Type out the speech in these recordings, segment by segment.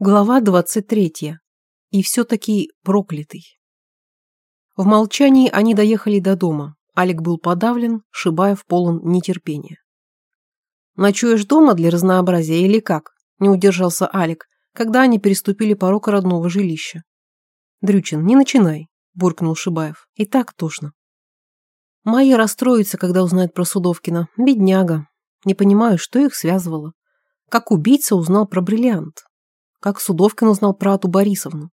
Глава 23. И все-таки проклятый. В молчании они доехали до дома. Алик был подавлен, Шибаев полон нетерпения. «Ночуешь дома для разнообразия или как?» – не удержался Алик, когда они переступили порог родного жилища. «Дрючин, не начинай», – буркнул Шибаев. «И так тошно». Майя расстроится, когда узнает про Судовкина. Бедняга. Не понимаю, что их связывало. Как убийца узнал про бриллиант. Как Судовкин узнал про Ату Борисовну?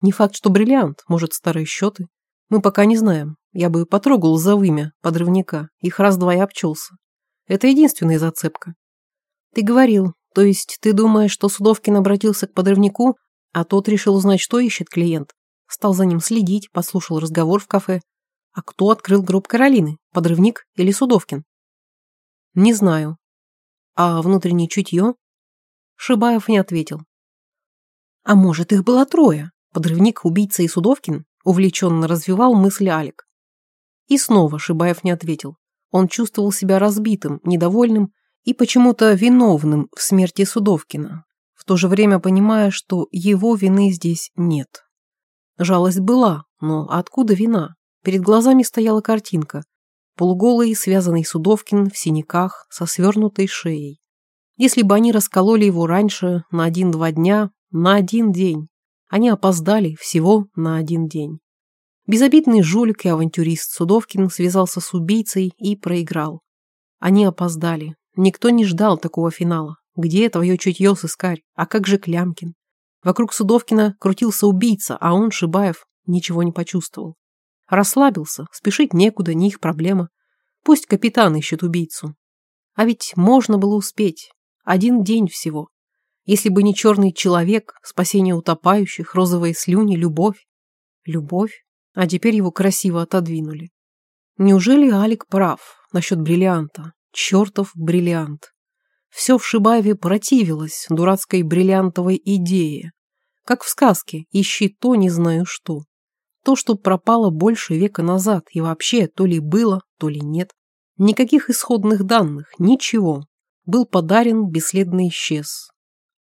Не факт, что бриллиант, может, старые счеты. Мы пока не знаем. Я бы потрогал за вымя подрывника. Их раз-два и обчелся. Это единственная зацепка. Ты говорил, то есть ты думаешь, что Судовкин обратился к подрывнику, а тот решил узнать, что ищет клиент. Стал за ним следить, послушал разговор в кафе. А кто открыл гроб Каролины? Подрывник или Судовкин? Не знаю. А внутреннее чутье? Шибаев не ответил. А может, их было трое? Подрывник, убийца и Судовкин? Увлеченно развивал мысли Алик. И снова Шибаев не ответил. Он чувствовал себя разбитым, недовольным и почему-то виновным в смерти Судовкина, в то же время понимая, что его вины здесь нет. Жалость была, но откуда вина? Перед глазами стояла картинка. Полуголый, связанный Судовкин в синяках, со свернутой шеей. Если бы они раскололи его раньше, на один-два дня, на один день. Они опоздали всего на один день. Безобидный жулик и авантюрист Судовкин связался с убийцей и проиграл. Они опоздали. Никто не ждал такого финала. Где твое чутье, сыскарь? А как же Клямкин? Вокруг Судовкина крутился убийца, а он, Шибаев, ничего не почувствовал. Расслабился, спешить некуда, не их проблема. Пусть капитан ищет убийцу. А ведь можно было успеть. Один день всего. Если бы не черный человек, спасение утопающих, розовые слюни, любовь. Любовь? А теперь его красиво отодвинули. Неужели Алик прав насчет бриллианта? Чертов бриллиант. Все в Шибаеве противилось дурацкой бриллиантовой идее. Как в сказке «Ищи то, не знаю что». То, что пропало больше века назад, и вообще то ли было, то ли нет. Никаких исходных данных, ничего. Был подарен, бесследно исчез.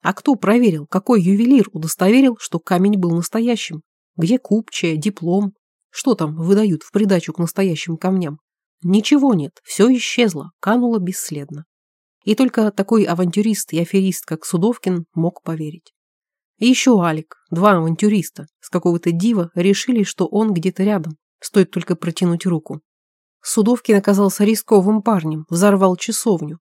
А кто проверил, какой ювелир удостоверил, что камень был настоящим? Где купчая, диплом? Что там выдают в придачу к настоящим камням? Ничего нет, все исчезло, кануло бесследно. И только такой авантюрист и аферист, как Судовкин, мог поверить. И еще Алик, два авантюриста, с какого-то дива решили, что он где-то рядом, стоит только протянуть руку. Судовкин оказался рисковым парнем, взорвал часовню,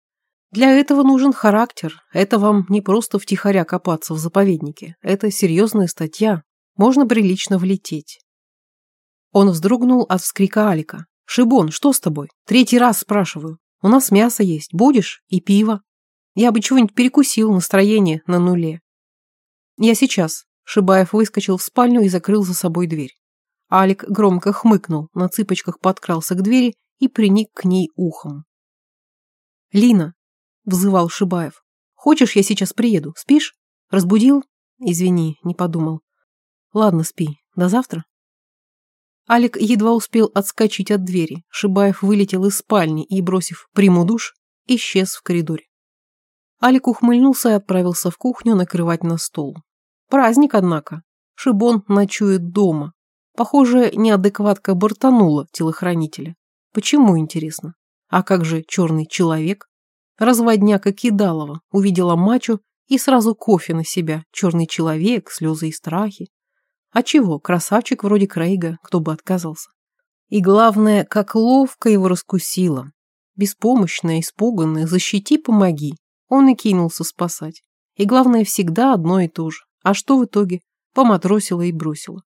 для этого нужен характер. Это вам не просто втихаря копаться в заповеднике. Это серьезная статья. Можно прилично влететь. Он вздрогнул от вскрика Алика. «Шибон, что с тобой? Третий раз спрашиваю. У нас мясо есть. Будешь? И пиво. Я бы чего-нибудь перекусил, настроение на нуле». «Я сейчас». Шибаев выскочил в спальню и закрыл за собой дверь. Алик громко хмыкнул, на цыпочках подкрался к двери и приник к ней ухом. «Лина, взывал Шибаев. «Хочешь, я сейчас приеду? Спишь? Разбудил? Извини, не подумал. Ладно, спи. До завтра». Алик едва успел отскочить от двери. Шибаев вылетел из спальни и, бросив приму душ, исчез в коридоре. Алик ухмыльнулся и отправился в кухню накрывать на стол. Праздник, однако. Шибон ночует дома. Похоже, неадекватка бортанула телохранителя. Почему, интересно? А как же черный человек? Разводняка Кидалова увидела мачо и сразу кофе на себя, черный человек, слезы и страхи. А чего, красавчик вроде Крейга, кто бы отказался. И главное, как ловко его раскусила. Беспомощная, испуганная, защити, помоги. Он и кинулся спасать. И главное, всегда одно и то же. А что в итоге? Поматросила и бросила.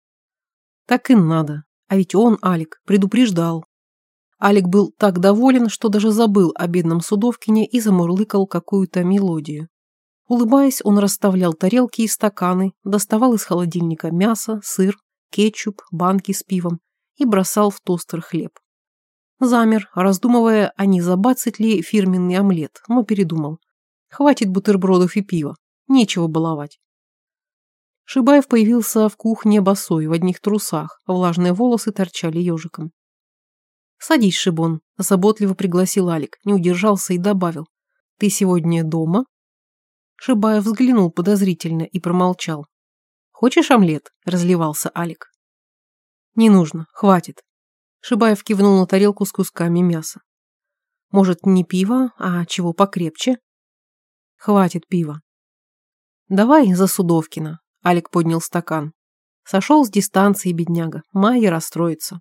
Так и надо. А ведь он, Алик, предупреждал. Алик был так доволен, что даже забыл о бедном Судовкине и замурлыкал какую-то мелодию. Улыбаясь, он расставлял тарелки и стаканы, доставал из холодильника мясо, сыр, кетчуп, банки с пивом и бросал в тостер хлеб. Замер, раздумывая, а не забацать ли фирменный омлет, но передумал. Хватит бутербродов и пива, нечего баловать. Шибаев появился в кухне босой, в одних трусах, влажные волосы торчали ежиком. «Садись, Шибон», – заботливо пригласил Алик, не удержался и добавил. «Ты сегодня дома?» Шибаев взглянул подозрительно и промолчал. «Хочешь омлет?» – разливался Алик. «Не нужно, хватит». Шибаев кивнул на тарелку с кусками мяса. «Может, не пиво, а чего покрепче?» «Хватит пива». «Давай за Судовкина», – Алик поднял стакан. Сошел с дистанции, бедняга. Майя расстроится.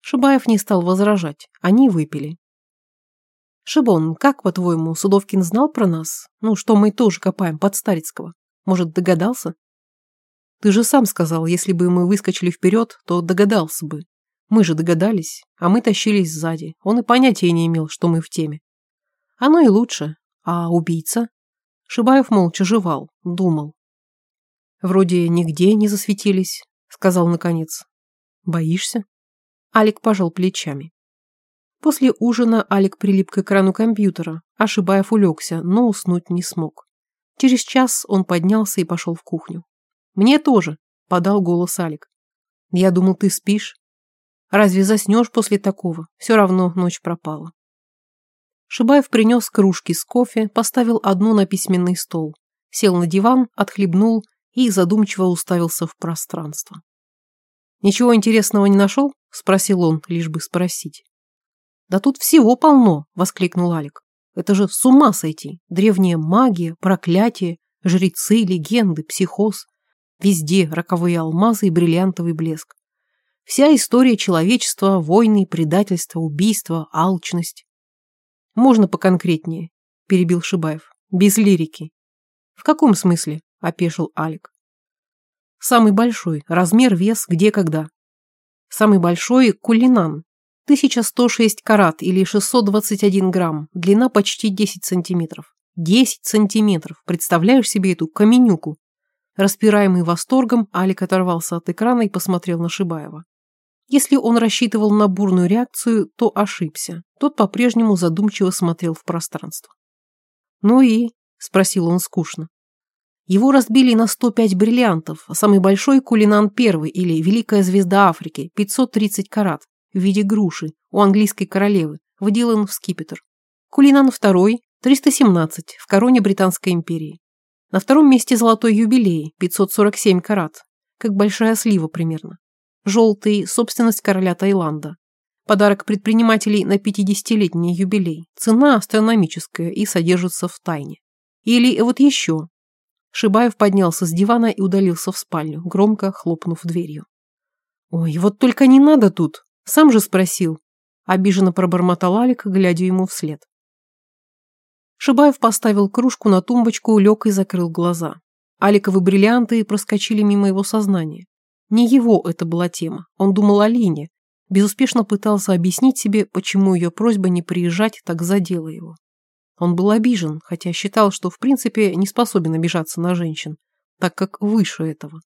Шибаев не стал возражать. Они выпили. «Шибон, как, по-твоему, Судовкин знал про нас? Ну, что мы тоже копаем под Старицкого? Может, догадался?» «Ты же сам сказал, если бы мы выскочили вперед, то догадался бы. Мы же догадались, а мы тащились сзади. Он и понятия не имел, что мы в теме. Оно и лучше. А убийца?» Шибаев молча жевал, думал. «Вроде нигде не засветились», — сказал наконец. «Боишься?» Алик пожал плечами. После ужина Алик прилип к экрану компьютера, а Шибаев улегся, но уснуть не смог. Через час он поднялся и пошел в кухню. «Мне тоже», — подал голос Алик. «Я думал, ты спишь. Разве заснешь после такого? Все равно ночь пропала». Шибаев принес кружки с кофе, поставил одну на письменный стол, сел на диван, отхлебнул и задумчиво уставился в пространство. «Ничего интересного не нашел?» – спросил он, лишь бы спросить. «Да тут всего полно!» – воскликнул Алик. «Это же с ума сойти! Древняя магия, проклятие, жрецы, легенды, психоз. Везде роковые алмазы и бриллиантовый блеск. Вся история человечества, войны, предательство, убийство, алчность. Можно поконкретнее?» – перебил Шибаев. «Без лирики». «В каком смысле?» – опешил Алик. «Самый большой. Размер, вес, где, когда. Самый большой – кулинан. 1106 карат или 621 грамм, длина почти 10 сантиметров. 10 сантиметров, представляешь себе эту каменюку? Распираемый восторгом, Алик оторвался от экрана и посмотрел на Шибаева. Если он рассчитывал на бурную реакцию, то ошибся. Тот по-прежнему задумчиво смотрел в пространство. «Ну и?» – спросил он скучно. Его разбили на 105 бриллиантов, а самый большой кулинан первый или Великая звезда Африки, 530 карат, в виде груши, у английской королевы, выделан в скипетр. Кулинан второй, 317, в короне Британской империи. На втором месте золотой юбилей, 547 карат, как большая слива примерно. Желтый, собственность короля Таиланда. Подарок предпринимателей на 50-летний юбилей. Цена астрономическая и содержится в тайне. Или вот еще, Шибаев поднялся с дивана и удалился в спальню, громко хлопнув дверью. «Ой, вот только не надо тут! Сам же спросил!» Обиженно пробормотал Алик, глядя ему вслед. Шибаев поставил кружку на тумбочку, лег и закрыл глаза. Аликовы бриллианты проскочили мимо его сознания. Не его это была тема. Он думал о Лине. Безуспешно пытался объяснить себе, почему ее просьба не приезжать так задела его. Он был обижен, хотя считал, что в принципе не способен обижаться на женщин, так как выше этого.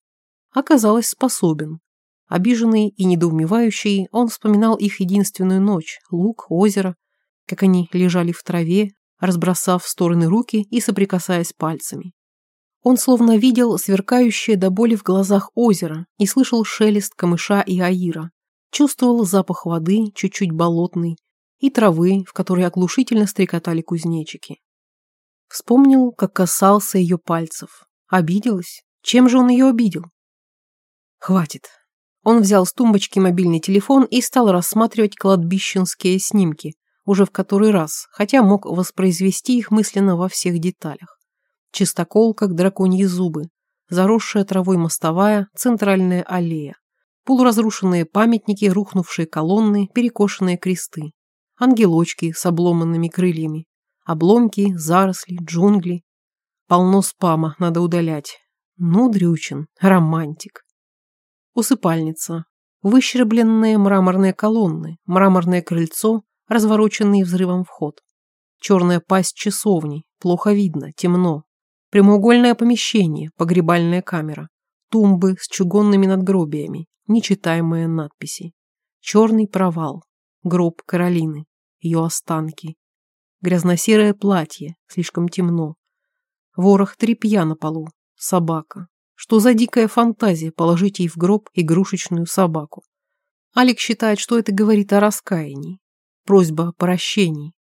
Оказалось, способен. Обиженный и недоумевающий, он вспоминал их единственную ночь, луг, озеро, как они лежали в траве, разбросав в стороны руки и соприкасаясь пальцами. Он словно видел сверкающее до боли в глазах озеро и слышал шелест камыша и аира, чувствовал запах воды, чуть-чуть болотный, и травы, в которой оглушительно стрекотали кузнечики. Вспомнил, как касался ее пальцев. Обиделась? Чем же он ее обидел? Хватит. Он взял с тумбочки мобильный телефон и стал рассматривать кладбищенские снимки, уже в который раз, хотя мог воспроизвести их мысленно во всех деталях. Чистокол, как драконьи зубы, заросшая травой мостовая, центральная аллея, полуразрушенные памятники, рухнувшие колонны, перекошенные кресты ангелочки с обломанными крыльями, обломки, заросли, джунгли. Полно спама, надо удалять. Ну, Дрючин, романтик. Усыпальница. Выщербленные мраморные колонны, мраморное крыльцо, развороченный взрывом вход. Черная пасть часовни, плохо видно, темно. Прямоугольное помещение, погребальная камера. Тумбы с чугунными надгробиями, нечитаемые надписи. Черный провал. Гроб Каролины ее останки. Грязно-серое платье, слишком темно. Ворох тряпья на полу, собака. Что за дикая фантазия положить ей в гроб игрушечную собаку? Алик считает, что это говорит о раскаянии. Просьба о прощении.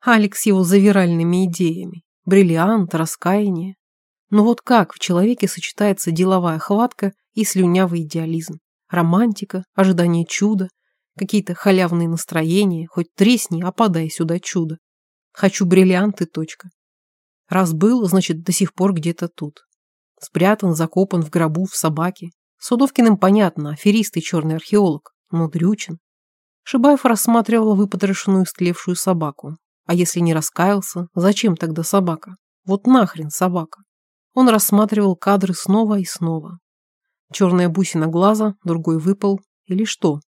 Алекс его завиральными идеями. бриллиант, раскаяние. Но вот как в человеке сочетается деловая хватка и слюнявый идеализм? Романтика, ожидание чуда, какие-то халявные настроения, хоть тресни, а сюда чудо. Хочу бриллианты, точка. Раз был, значит, до сих пор где-то тут. Спрятан, закопан в гробу, в собаке. Судовкиным понятно, аферист и черный археолог, но Дрючин. Шибаев рассматривал выпотрошенную стлевшую собаку. А если не раскаялся, зачем тогда собака? Вот нахрен собака. Он рассматривал кадры снова и снова. Черная бусина глаза, другой выпал. Или что?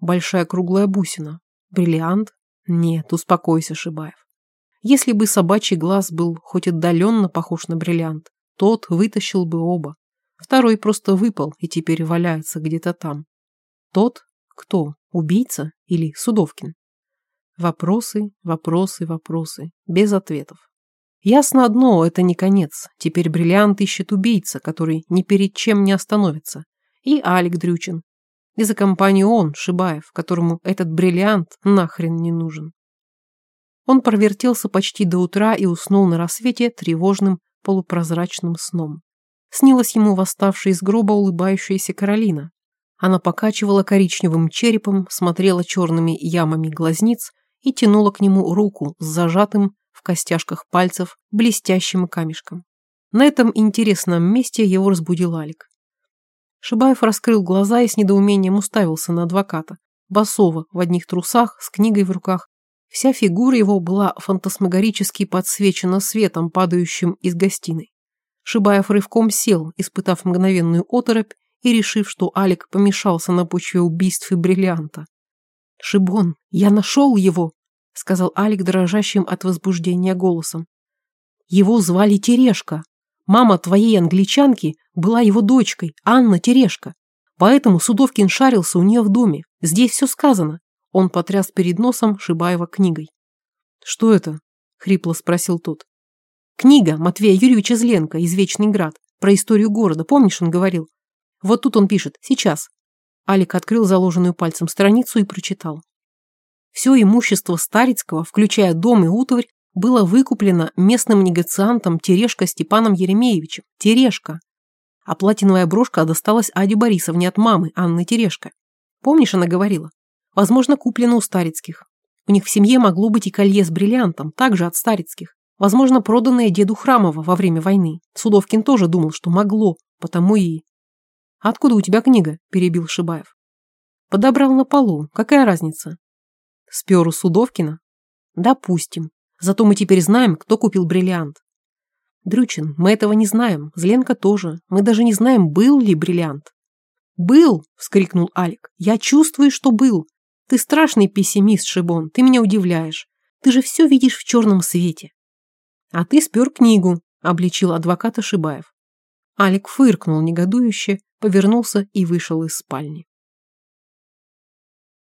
Большая круглая бусина. Бриллиант? Нет, успокойся, Шибаев. Если бы собачий глаз был хоть отдаленно похож на бриллиант, тот вытащил бы оба. Второй просто выпал и теперь валяется где-то там. Тот кто? Убийца или Судовкин? Вопросы, вопросы, вопросы. Без ответов. Ясно одно, это не конец. Теперь бриллиант ищет убийца, который ни перед чем не остановится. И Алик Дрючин. И за компанию он, Шибаев, которому этот бриллиант нахрен не нужен. Он провертелся почти до утра и уснул на рассвете тревожным полупрозрачным сном. Снилась ему восставшая из гроба улыбающаяся Каролина. Она покачивала коричневым черепом, смотрела черными ямами глазниц и тянула к нему руку с зажатым в костяшках пальцев блестящим камешком. На этом интересном месте его разбудил Алик. Шибаев раскрыл глаза и с недоумением уставился на адвоката. Басова в одних трусах, с книгой в руках. Вся фигура его была фантасмагорически подсвечена светом, падающим из гостиной. Шибаев рывком сел, испытав мгновенную оторопь, и решив, что Алик помешался на почве убийств и бриллианта. «Шибон, я нашел его!» — сказал Алик дрожащим от возбуждения голосом. «Его звали Терешка. Мама твоей англичанки была его дочкой, Анна Терешка. Поэтому Судовкин шарился у нее в доме. Здесь все сказано». Он потряс перед носом Шибаева книгой. «Что это?» — хрипло спросил тот. «Книга Матвея Юрьевича Зленко «Извечный град». Про историю города. Помнишь, он говорил? Вот тут он пишет «Сейчас». Алик открыл заложенную пальцем страницу и прочитал. Все имущество Старицкого, включая дом и утварь, было выкуплено местным негациантом Терешко Степаном Еремеевичем. Терешко. А платиновая брошка досталась Аде Борисовне от мамы, Анны Терешко. Помнишь, она говорила? Возможно, куплена у Старицких. У них в семье могло быть и колье с бриллиантом, также от Старицких. Возможно, проданное деду Храмова во время войны. Судовкин тоже думал, что могло, потому и... «Откуда у тебя книга?» – перебил Шибаев. «Подобрал на полу. Какая разница?» «Спер у Судовкина?» «Допустим. Зато мы теперь знаем, кто купил бриллиант». «Дрючин, мы этого не знаем. Зленка тоже. Мы даже не знаем, был ли бриллиант». «Был!» – вскрикнул Алик. «Я чувствую, что был. Ты страшный пессимист, Шибон. Ты меня удивляешь. Ты же все видишь в черном свете». «А ты спер книгу», – обличил адвоката Шибаев. Алик фыркнул негодующе, повернулся и вышел из спальни.